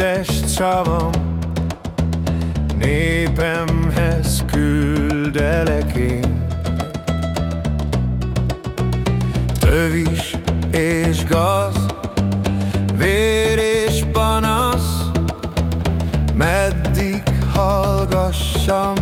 hirdest szavam, népemhez küldelek én. Tövis és gaz, vér és panasz, meddig hallgassam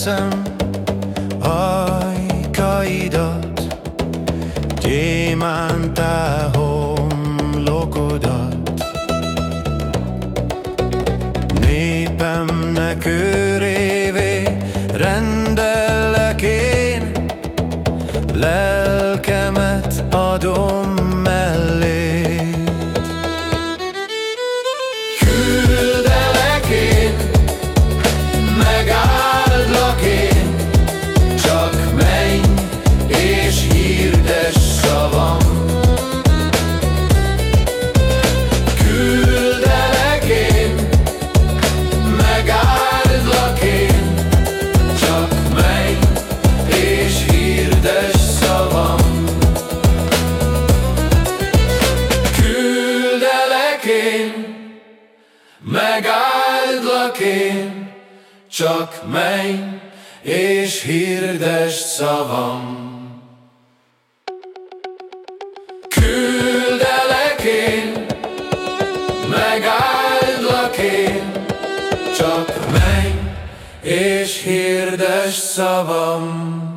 teszem ajkaidat, gyémántá homlokodat. Népemnek őrévé rendellek én, lelkemet adom mellé. Csak menj és hirdesd szavam. Küldelek én, megáldlak én, csak menj és hirdesd szavam.